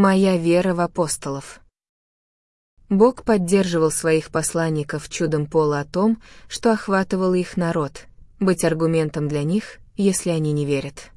Моя вера в апостолов. Бог поддерживал своих посланников чудом пола о том, что охватывал их народ, быть аргументом для них, если они не верят.